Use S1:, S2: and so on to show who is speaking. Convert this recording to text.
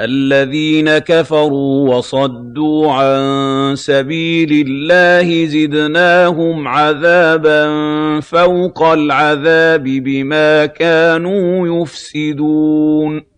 S1: الَّذِينَ كَفَرُوا وَصَدُّوا عَن سَبِيلِ اللَّهِ زِدْنَاهُمْ عَذَابًا فَوْقَ الْعَذَابِ بِمَا كَانُوا يُفْسِدُونَ.